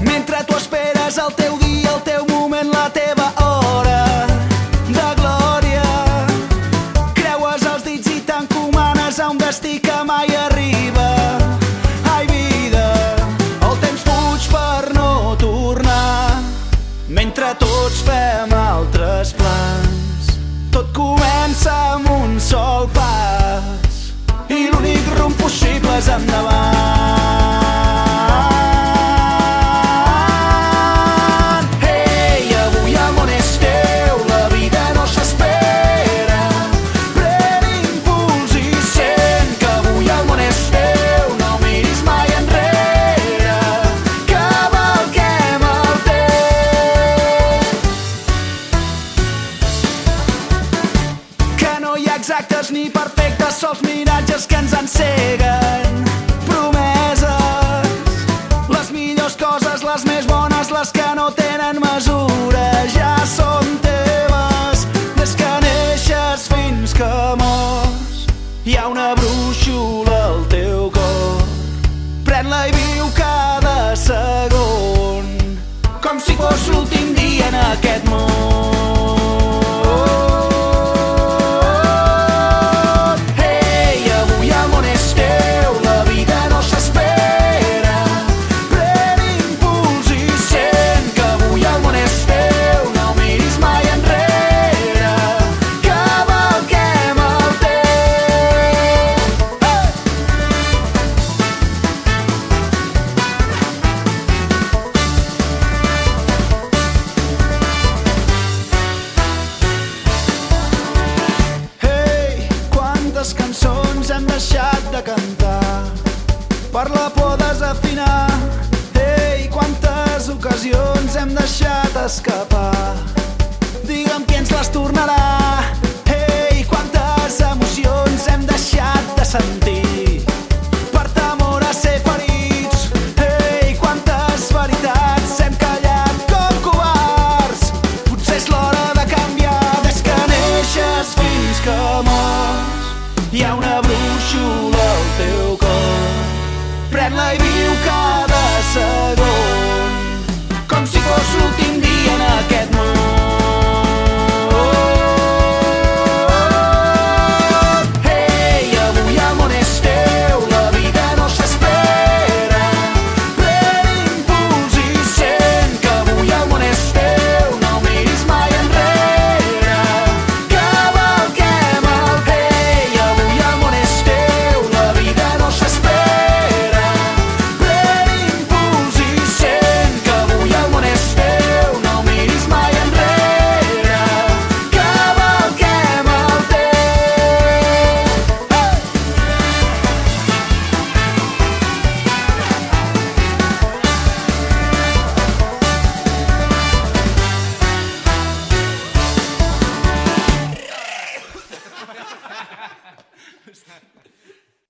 Mentre tu esperes el teu dia, el teu moment, la teva hora de glòria. Creues els dits i t'encomanes a un destí que mai arriba. Ai, vida, el temps fuig per no tornar. Mentre tots fem altres plans, tot comença amb un sol pas i l'únic rumb possible és endavant. Exactes ni perfectes, sols miratges que ens enceguen. Promeses, les millors coses, les més bones, les que no tenen mesura, ja són teves. Des que neixes fins que mors, hi ha una brúixola al teu cor. Pren-la i viu cada segon, com si fos l'últim dia en aquest món. Per la por desafinar. Hey, quantes ocasions hem deixat escapar. Digue'm qui ens les tornarà. Hey, quantes emocions hem deixat de sentir quantes com. Potser l'hora de canviar. Hi ha una i viu cada segon com si fos l'últim dia en aquest món.